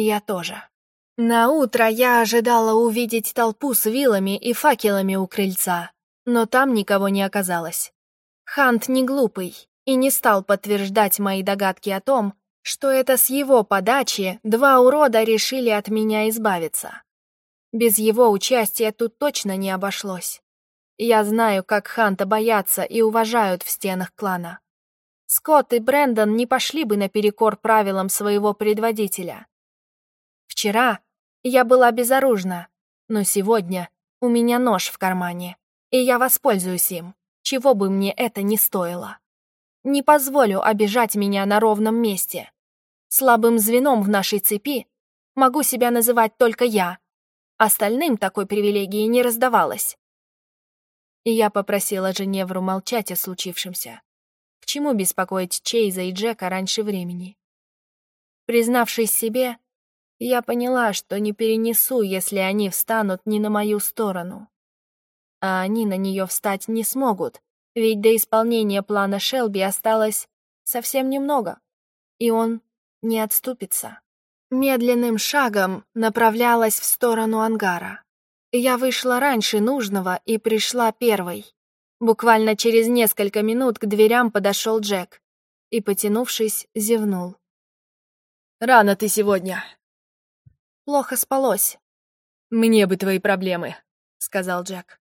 Я тоже. На утро я ожидала увидеть толпу с вилами и факелами у крыльца, но там никого не оказалось. Хант не глупый и не стал подтверждать мои догадки о том, что это с его подачи два урода решили от меня избавиться. Без его участия тут точно не обошлось. Я знаю, как Ханта боятся и уважают в стенах клана. Скотт и Брэндон не пошли бы наперекор правилам своего предводителя. Вчера я была безоружна, но сегодня у меня нож в кармане, и я воспользуюсь им, чего бы мне это ни стоило. Не позволю обижать меня на ровном месте. Слабым звеном в нашей цепи могу себя называть только я. Остальным такой привилегии не раздавалось. И я попросила Женевру молчать о случившемся чему беспокоить Чейза и Джека раньше времени? Признавшись себе, я поняла, что не перенесу, если они встанут не на мою сторону. А они на нее встать не смогут, ведь до исполнения плана Шелби осталось совсем немного, и он не отступится. Медленным шагом направлялась в сторону ангара. Я вышла раньше нужного и пришла первой. Буквально через несколько минут к дверям подошел Джек и, потянувшись, зевнул. «Рано ты сегодня». «Плохо спалось». «Мне бы твои проблемы», — сказал Джек.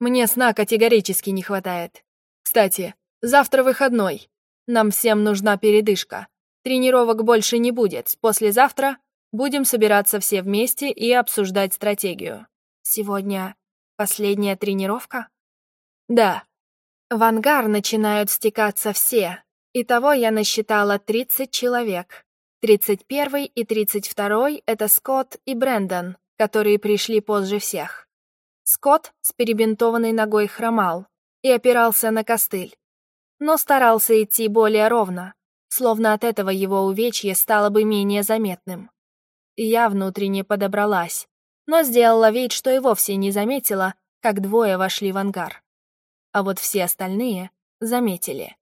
«Мне сна категорически не хватает. Кстати, завтра выходной. Нам всем нужна передышка. Тренировок больше не будет. Послезавтра будем собираться все вместе и обсуждать стратегию». «Сегодня последняя тренировка?» Да. В ангар начинают стекаться все. Итого я насчитала 30 человек. 31 и 32 — это Скотт и Брэндон, которые пришли позже всех. Скотт с перебинтованной ногой хромал и опирался на костыль, но старался идти более ровно, словно от этого его увечье стало бы менее заметным. Я внутренне подобралась, но сделала вид, что и вовсе не заметила, как двое вошли в ангар а вот все остальные заметили.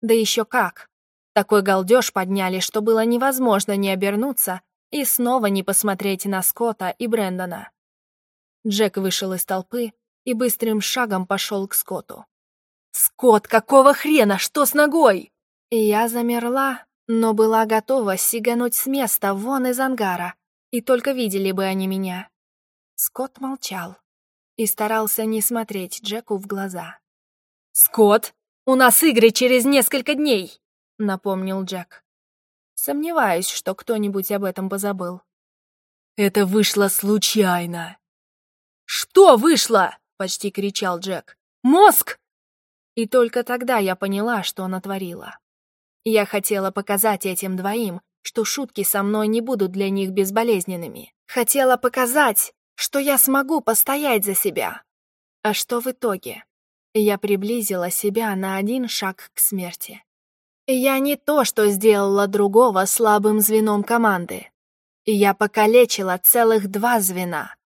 Да еще как. Такой галдеж подняли, что было невозможно не обернуться и снова не посмотреть на Скотта и Брэндона. Джек вышел из толпы и быстрым шагом пошел к Скотту. «Скотт, какого хрена? Что с ногой?» И я замерла, но была готова сигануть с места вон из ангара, и только видели бы они меня. Скотт молчал и старался не смотреть Джеку в глаза. «Скотт, у нас игры через несколько дней», — напомнил Джек. Сомневаюсь, что кто-нибудь об этом позабыл. «Это вышло случайно». «Что вышло?» — почти кричал Джек. «Мозг!» И только тогда я поняла, что натворила. Я хотела показать этим двоим, что шутки со мной не будут для них безболезненными. Хотела показать, что я смогу постоять за себя. А что в итоге? Я приблизила себя на один шаг к смерти. Я не то, что сделала другого слабым звеном команды. Я покалечила целых два звена.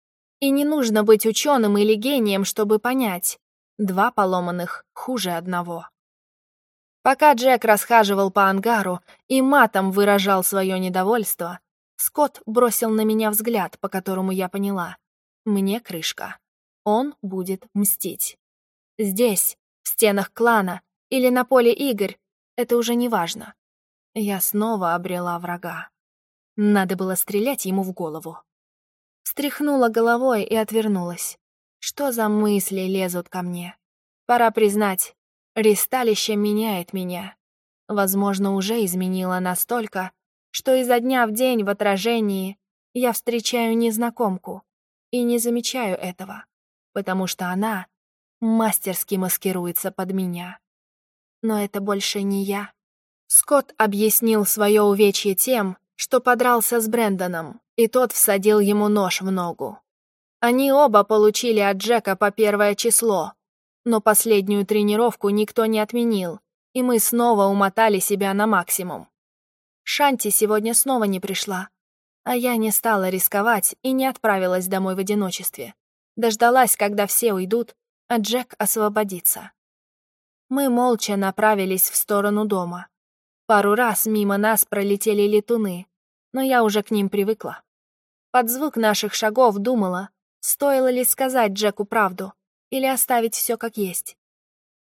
И не нужно быть ученым или гением, чтобы понять. Два поломанных хуже одного. Пока Джек расхаживал по ангару и матом выражал свое недовольство, Скотт бросил на меня взгляд, по которому я поняла. Мне крышка. Он будет мстить. Здесь, в стенах клана или на поле игр, это уже не важно. Я снова обрела врага. Надо было стрелять ему в голову. Встряхнула головой и отвернулась. Что за мысли лезут ко мне? Пора признать, ристалище меняет меня. Возможно, уже изменило настолько, что изо дня в день в отражении я встречаю незнакомку и не замечаю этого, потому что она мастерски маскируется под меня. Но это больше не я. Скотт объяснил свое увечье тем, что подрался с Брэндоном, и тот всадил ему нож в ногу. Они оба получили от Джека по первое число, но последнюю тренировку никто не отменил, и мы снова умотали себя на максимум. Шанти сегодня снова не пришла, а я не стала рисковать и не отправилась домой в одиночестве. Дождалась, когда все уйдут, а Джек освободится. Мы молча направились в сторону дома. Пару раз мимо нас пролетели летуны, но я уже к ним привыкла. Под звук наших шагов думала, стоило ли сказать Джеку правду или оставить все как есть.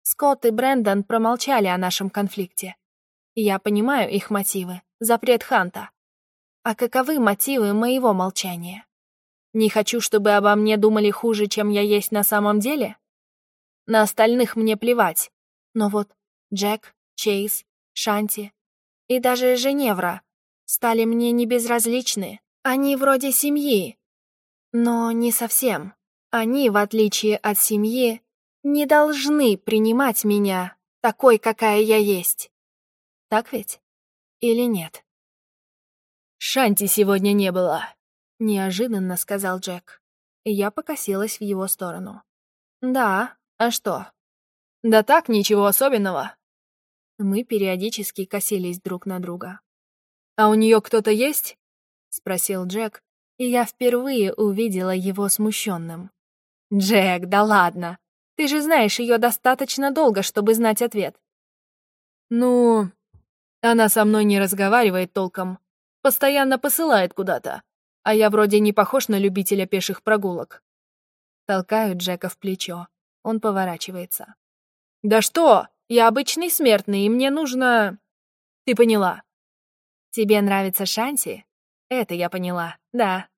Скотт и Брэндон промолчали о нашем конфликте. Я понимаю их мотивы, запрет Ханта. А каковы мотивы моего молчания? Не хочу, чтобы обо мне думали хуже, чем я есть на самом деле? На остальных мне плевать. Но вот Джек, Чейз, Шанти и даже Женевра стали мне не безразличны. Они вроде семьи. Но не совсем. Они, в отличие от семьи, не должны принимать меня такой, какая я есть. Так ведь? Или нет? «Шанти сегодня не было», — неожиданно сказал Джек. Я покосилась в его сторону. «Да, а что?» «Да так, ничего особенного». Мы периодически косились друг на друга. «А у нее кто-то есть?» — спросил Джек, и я впервые увидела его смущенным. «Джек, да ладно! Ты же знаешь ее достаточно долго, чтобы знать ответ». «Ну, она со мной не разговаривает толком, постоянно посылает куда-то, а я вроде не похож на любителя пеших прогулок». Толкаю Джека в плечо. Он поворачивается. «Да что? Я обычный смертный, и мне нужно...» «Ты поняла». «Тебе нравится Шанти?» «Это я поняла, да».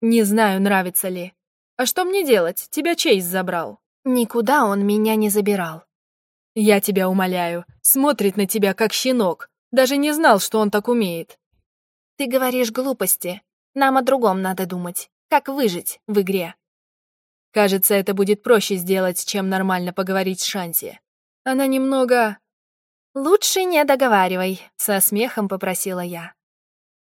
«Не знаю, нравится ли. А что мне делать? Тебя Чейз забрал». «Никуда он меня не забирал». «Я тебя умоляю. Смотрит на тебя, как щенок. Даже не знал, что он так умеет». «Ты говоришь глупости. Нам о другом надо думать. Как выжить в игре?» Кажется, это будет проще сделать, чем нормально поговорить с Шанти. Она немного... «Лучше не договаривай», — со смехом попросила я.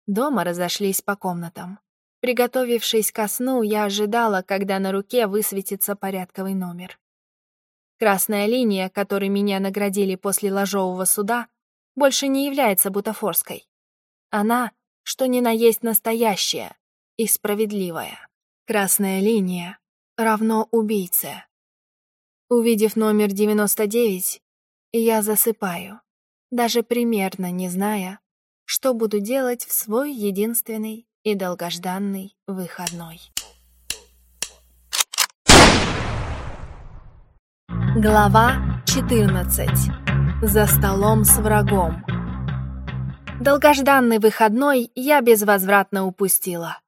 Дома разошлись по комнатам. Приготовившись ко сну, я ожидала, когда на руке высветится порядковый номер. Красная линия, которой меня наградили после ложового суда, больше не является бутафорской. Она, что ни на есть настоящая и справедливая. Красная линия равно убийце. Увидев номер 99, я засыпаю, даже примерно не зная, что буду делать в свой единственный и долгожданный выходной. Глава 14. За столом с врагом. Долгожданный выходной я безвозвратно упустила.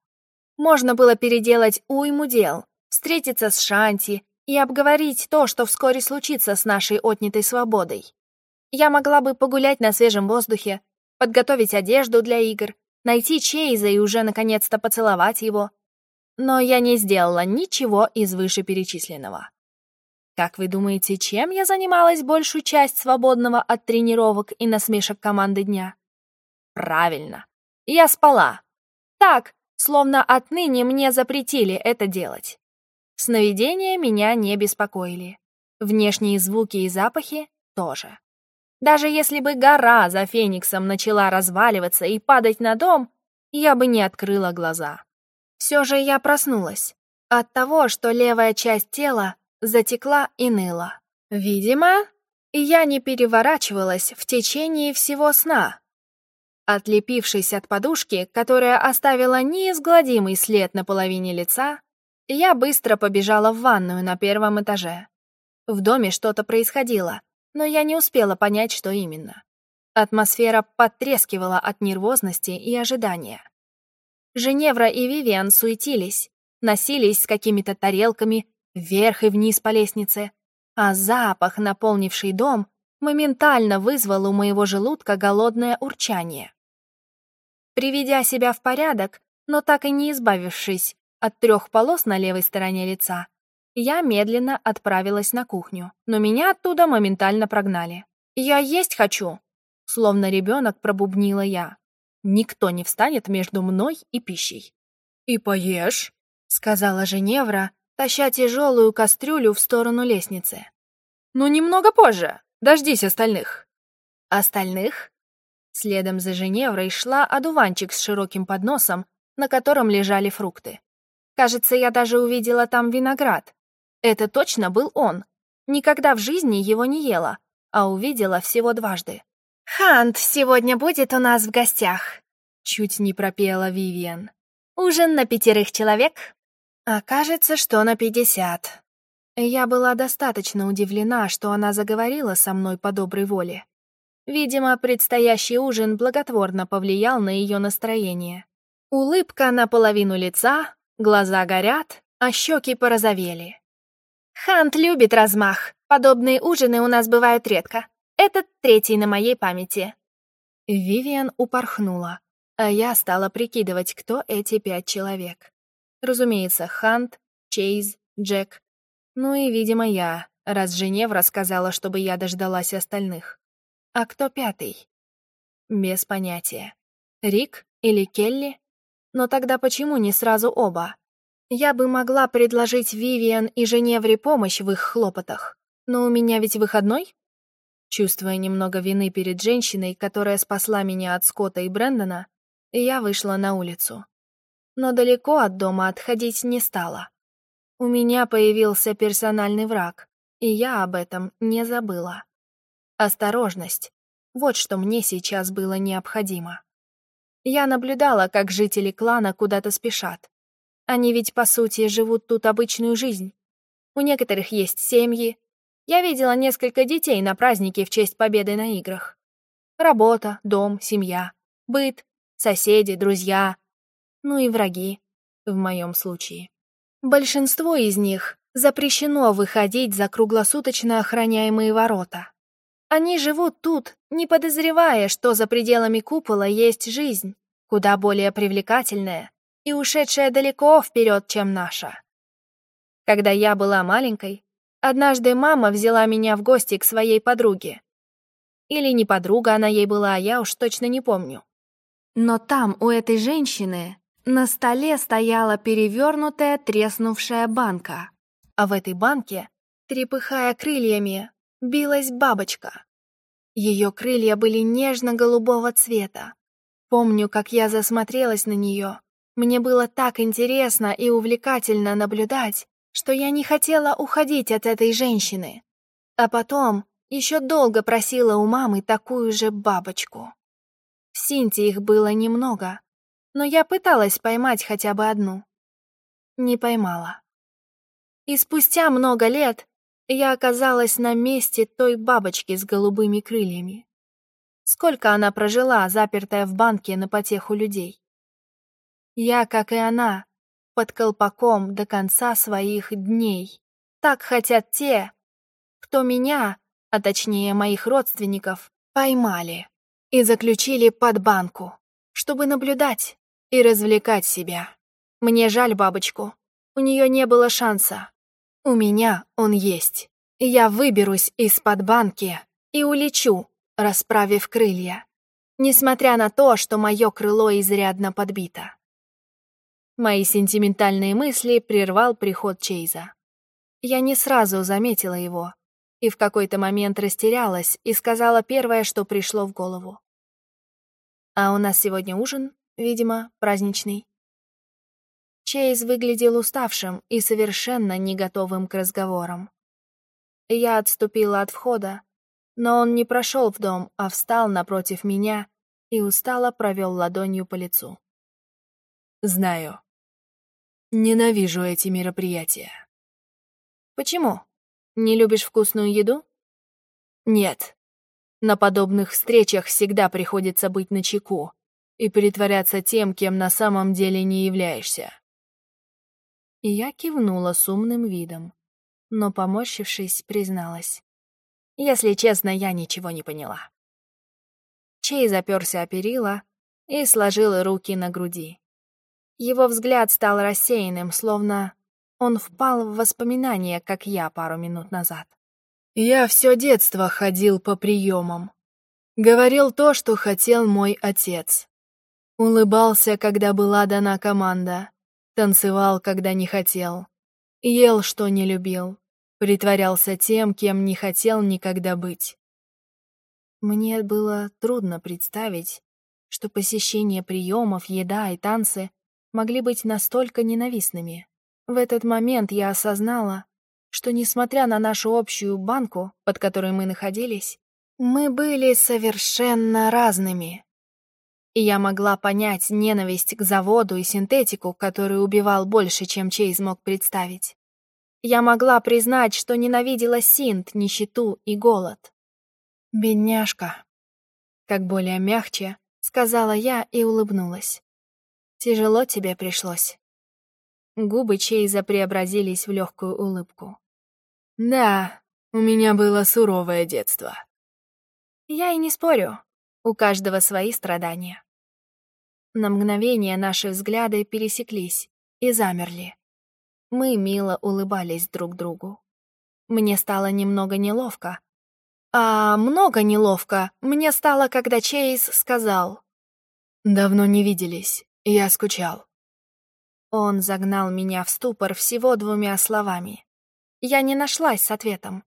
Можно было переделать уйму дел, встретиться с Шанти и обговорить то, что вскоре случится с нашей отнятой свободой. Я могла бы погулять на свежем воздухе, подготовить одежду для игр, найти Чейза и уже наконец-то поцеловать его. Но я не сделала ничего из вышеперечисленного. Как вы думаете, чем я занималась большую часть свободного от тренировок и насмешек команды дня? Правильно, я спала. Так, словно отныне мне запретили это делать. Сновидения меня не беспокоили. Внешние звуки и запахи тоже. Даже если бы гора за Фениксом начала разваливаться и падать на дом, я бы не открыла глаза. Все же я проснулась от того, что левая часть тела затекла и ныла. Видимо, я не переворачивалась в течение всего сна. Отлепившись от подушки, которая оставила неизгладимый след на половине лица, я быстро побежала в ванную на первом этаже. В доме что-то происходило, но я не успела понять, что именно. Атмосфера потрескивала от нервозности и ожидания. Женевра и Вивиан суетились, носились с какими-то тарелками вверх и вниз по лестнице, а запах, наполнивший дом, моментально вызвал у моего желудка голодное урчание. Приведя себя в порядок, но так и не избавившись от трех полос на левой стороне лица, я медленно отправилась на кухню, но меня оттуда моментально прогнали. «Я есть хочу!» Словно ребенок пробубнила я. Никто не встанет между мной и пищей. «И поешь», — сказала Женевра, таща тяжелую кастрюлю в сторону лестницы. «Ну, немного позже. Дождись остальных». «Остальных?» Следом за Женеврой шла одуванчик с широким подносом, на котором лежали фрукты. Кажется, я даже увидела там виноград. Это точно был он. Никогда в жизни его не ела, а увидела всего дважды. «Хант сегодня будет у нас в гостях», — Чуть не пропела Вивиан. «Ужин на пятерых человек?» «Окажется, что на пятьдесят». Я была достаточно удивлена, что она заговорила со мной по доброй воле. Видимо, предстоящий ужин благотворно повлиял на ее настроение. Улыбка наполовину лица, глаза горят, а щеки порозовели. «Хант любит размах. Подобные ужины у нас бывают редко. Этот третий на моей памяти». Вивиан упорхнула, а я стала прикидывать, кто эти пять человек. Разумеется, Хант, Чейз, Джек. Ну и, видимо, я, раз Женев рассказала, чтобы я дождалась остальных. А кто пятый? Без понятия. Рик или Келли? Но тогда почему не сразу оба? Я бы могла предложить Вивиан и Женевре помощь в их хлопотах, но у меня ведь выходной. Чувствуя немного вины перед женщиной, которая спасла меня от Скотта и Брэндона, я вышла на улицу. Но далеко от дома отходить не стала. У меня появился персональный враг, и я об этом не забыла. Осторожность. Вот что мне сейчас было необходимо. Я наблюдала, как жители клана куда-то спешат. Они ведь, по сути, живут тут обычную жизнь. У некоторых есть семьи. Я видела несколько детей на празднике в честь победы на играх. Работа, дом, семья, быт, соседи, друзья. Ну и враги, в моем случае. Большинство из них запрещено выходить за круглосуточно охраняемые ворота. Они живут тут, не подозревая, что за пределами купола есть жизнь, куда более привлекательная и ушедшая далеко вперед, чем наша. Когда я была маленькой, однажды мама взяла меня в гости к своей подруге. Или не подруга она ей была, я уж точно не помню. Но там у этой женщины на столе стояла перевернутая треснувшая банка, а в этой банке, трепыхая крыльями, билась бабочка. Ее крылья были нежно-голубого цвета. Помню, как я засмотрелась на нее. Мне было так интересно и увлекательно наблюдать, что я не хотела уходить от этой женщины. А потом еще долго просила у мамы такую же бабочку. В Синте их было немного, но я пыталась поймать хотя бы одну. Не поймала. И спустя много лет я оказалась на месте той бабочки с голубыми крыльями. Сколько она прожила, запертая в банке на потеху людей. Я, как и она, под колпаком до конца своих дней. Так хотят те, кто меня, а точнее моих родственников, поймали и заключили под банку, чтобы наблюдать и развлекать себя. Мне жаль бабочку, у нее не было шанса. У меня он есть. Я выберусь из-под банки и улечу, расправив крылья, несмотря на то, что мое крыло изрядно подбито. Мои сентиментальные мысли прервал приход Чейза. Я не сразу заметила его и в какой-то момент растерялась и сказала первое, что пришло в голову. «А у нас сегодня ужин, видимо, праздничный». Чейз выглядел уставшим и совершенно не готовым к разговорам. Я отступила от входа, но он не прошел в дом, а встал напротив меня и устало провел ладонью по лицу. «Знаю. Ненавижу эти мероприятия». «Почему? Не любишь вкусную еду?» «Нет. На подобных встречах всегда приходится быть начеку и притворяться тем, кем на самом деле не являешься. И я кивнула с умным видом, но, поморщившись, призналась. Если честно, я ничего не поняла. Чей заперся о перила и сложил руки на груди. Его взгляд стал рассеянным, словно он впал в воспоминания, как я пару минут назад. Я все детство ходил по приемам. Говорил то, что хотел мой отец. Улыбался, когда была дана команда. Танцевал, когда не хотел. Ел, что не любил. Притворялся тем, кем не хотел никогда быть. Мне было трудно представить, что посещение приемов, еда и танцы могли быть настолько ненавистными. В этот момент я осознала, что, несмотря на нашу общую банку, под которой мы находились, мы были совершенно разными. И я могла понять ненависть к заводу и синтетику, который убивал больше, чем Чейз мог представить. Я могла признать, что ненавидела синт, нищету и голод. «Бедняжка», — как более мягче, сказала я и улыбнулась. «Тяжело тебе пришлось». Губы Чейза преобразились в легкую улыбку. «Да, у меня было суровое детство». «Я и не спорю. У каждого свои страдания». На мгновение наши взгляды пересеклись и замерли. Мы мило улыбались друг другу. Мне стало немного неловко. А много неловко мне стало, когда Чейз сказал. «Давно не виделись, я скучал». Он загнал меня в ступор всего двумя словами. Я не нашлась с ответом,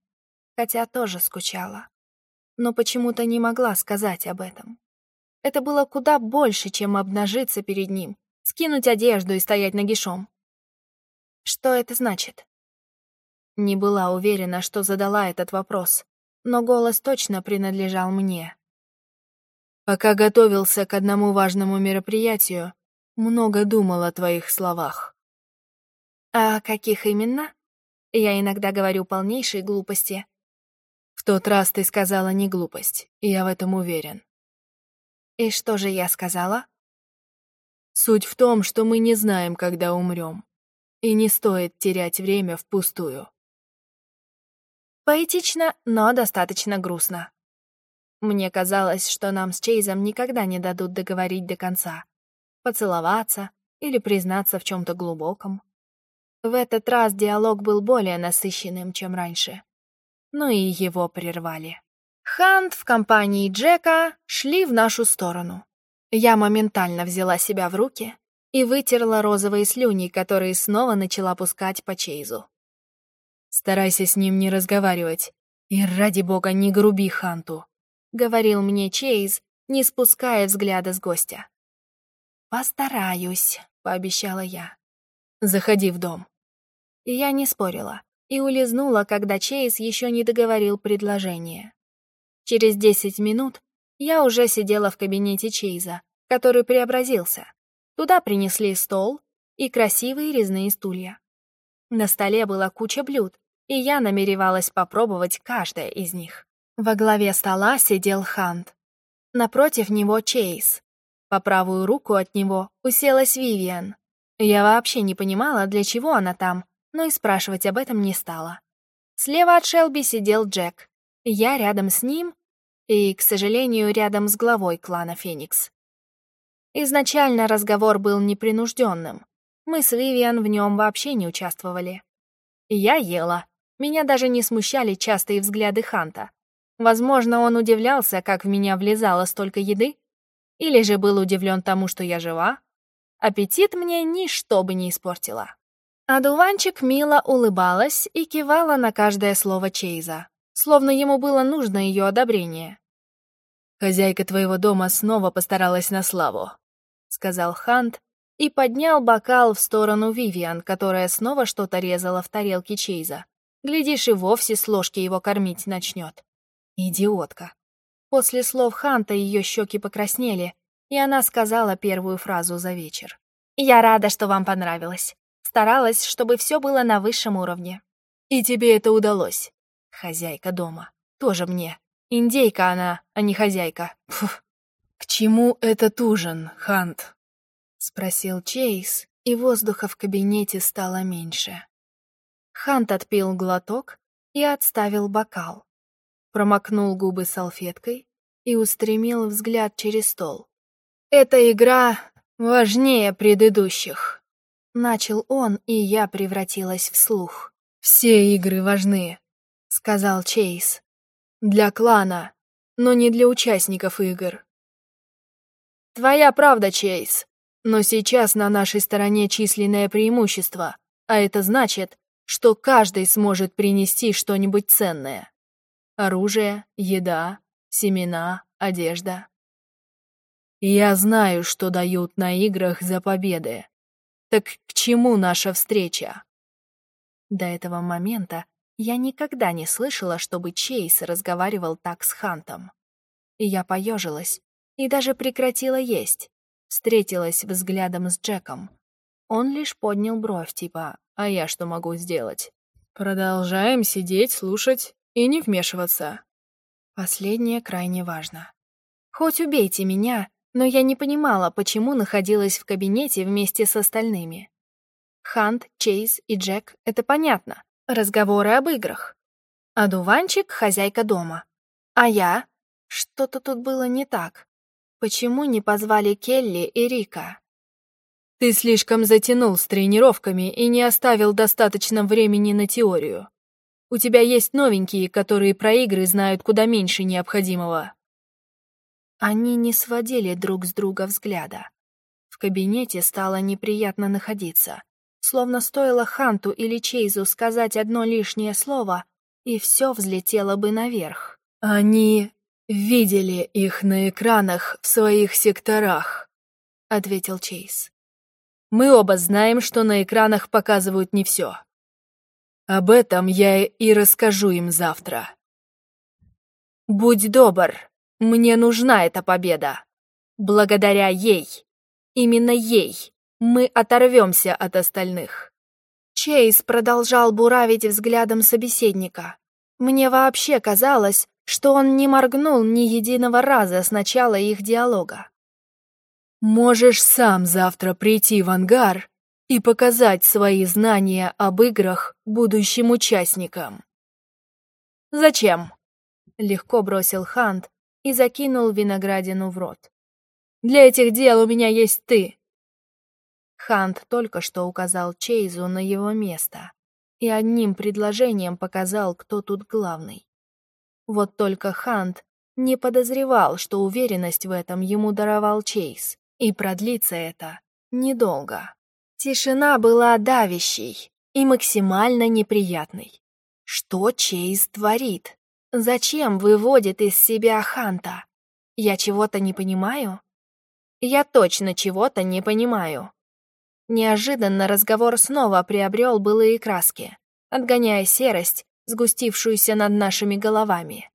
хотя тоже скучала. Но почему-то не могла сказать об этом. Это было куда больше, чем обнажиться перед ним, скинуть одежду и стоять нагишом. Что это значит? Не была уверена, что задала этот вопрос, но голос точно принадлежал мне. Пока готовился к одному важному мероприятию, много думал о твоих словах. А каких именно? Я иногда говорю полнейшие глупости. В тот раз ты сказала не глупость, и я в этом уверен. И что же я сказала? Суть в том, что мы не знаем, когда умрем, и не стоит терять время впустую. Поэтично, но достаточно грустно. Мне казалось, что нам с Чейзом никогда не дадут договорить до конца поцеловаться или признаться в чем-то глубоком. В этот раз диалог был более насыщенным, чем раньше. Но и его прервали. Хант в компании Джека шли в нашу сторону. Я моментально взяла себя в руки и вытерла розовые слюни, которые снова начала пускать по Чейзу. «Старайся с ним не разговаривать, и ради бога не груби Ханту», — говорил мне Чейз, не спуская взгляда с гостя. «Постараюсь», — пообещала я. «Заходи в дом». Я не спорила и улизнула, когда Чейз еще не договорил предложение. Через десять минут я уже сидела в кабинете Чейза, который преобразился. Туда принесли стол и красивые резные стулья. На столе была куча блюд, и я намеревалась попробовать каждое из них. Во главе стола сидел Хант. Напротив него Чейз, по правую руку от него уселась Вивиан. Я вообще не понимала, для чего она там, но и спрашивать об этом не стала. Слева от Шелби сидел Джек. Я рядом с ним и, к сожалению, рядом с главой клана Феникс. Изначально разговор был непринужденным. Мы с Вивиан в нем вообще не участвовали. Я ела. Меня даже не смущали частые взгляды Ханта. Возможно, он удивлялся, как в меня влезало столько еды, или же был удивлен тому, что я жива? Аппетит мне ничто бы не испортило. Одуванчик мило улыбалась и кивала на каждое слово Чейза, словно ему было нужно ее одобрение. «Хозяйка твоего дома снова постаралась на славу», — сказал Хант и поднял бокал в сторону Вивиан, которая снова что-то резала в тарелке Чейза. Глядишь, и вовсе с ложки его кормить начнет. Идиотка. После слов Ханта ее щеки покраснели, и она сказала первую фразу за вечер. «Я рада, что вам понравилось. Старалась, чтобы все было на высшем уровне». «И тебе это удалось. Хозяйка дома. Тоже мне. Индейка она, а не хозяйка. Фух. «К чему этот ужин, Хант?» — спросил Чейз, и воздуха в кабинете стало меньше. Хант отпил глоток и отставил бокал промокнул губы салфеткой и устремил взгляд через стол. «Эта игра важнее предыдущих», — начал он, и я превратилась в слух. «Все игры важны», — сказал Чейз. «Для клана, но не для участников игр». «Твоя правда, Чейз, но сейчас на нашей стороне численное преимущество, а это значит, что каждый сможет принести что-нибудь ценное. Оружие, еда, семена, одежда. Я знаю, что дают на играх за победы. Так к чему наша встреча? До этого момента я никогда не слышала, чтобы Чейз разговаривал так с Хантом. И я поежилась и даже прекратила есть. Встретилась взглядом с Джеком. Он лишь поднял бровь, типа «А я что могу сделать?» «Продолжаем сидеть, слушать и не вмешиваться». Последнее крайне важно. Хоть убейте меня, но я не понимала, почему находилась в кабинете вместе с остальными. Хант, Чейз и Джек — это понятно. Разговоры об играх. А дуванчик — хозяйка дома. А я? Что-то тут было не так. Почему не позвали Келли и Рика? Ты слишком затянул с тренировками и не оставил достаточно времени на теорию. У тебя есть новенькие, которые про игры знают куда меньше необходимого. Они не сводили друг с друга взгляда. В кабинете стало неприятно находиться. Словно стоило Ханту или Чейзу сказать одно лишнее слово, и все взлетело бы наверх. «Они видели их на экранах в своих секторах», — ответил Чейз. «Мы оба знаем, что на экранах показывают не все. Об этом я и расскажу им завтра. Будь добр, мне нужна эта победа. Благодаря ей, именно ей, мы оторвемся от остальных. Чейз продолжал буравить взглядом собеседника. Мне вообще казалось, что он не моргнул ни единого раза с начала их диалога. «Можешь сам завтра прийти в ангар и показать свои знания об играх будущим участникам». «Зачем?» — легко бросил Хант, и закинул виноградину в рот. «Для этих дел у меня есть ты!» Хант только что указал Чейзу на его место и одним предложением показал, кто тут главный. Вот только Хант не подозревал, что уверенность в этом ему даровал Чейз, и продлится это недолго. Тишина была давящей и максимально неприятной. Что Чейз творит? Зачем выводит из себя Ханта? Я чего-то не понимаю? Я точно чего-то не понимаю. Неожиданно разговор снова приобрел былые краски, отгоняя серость, сгустившуюся над нашими головами.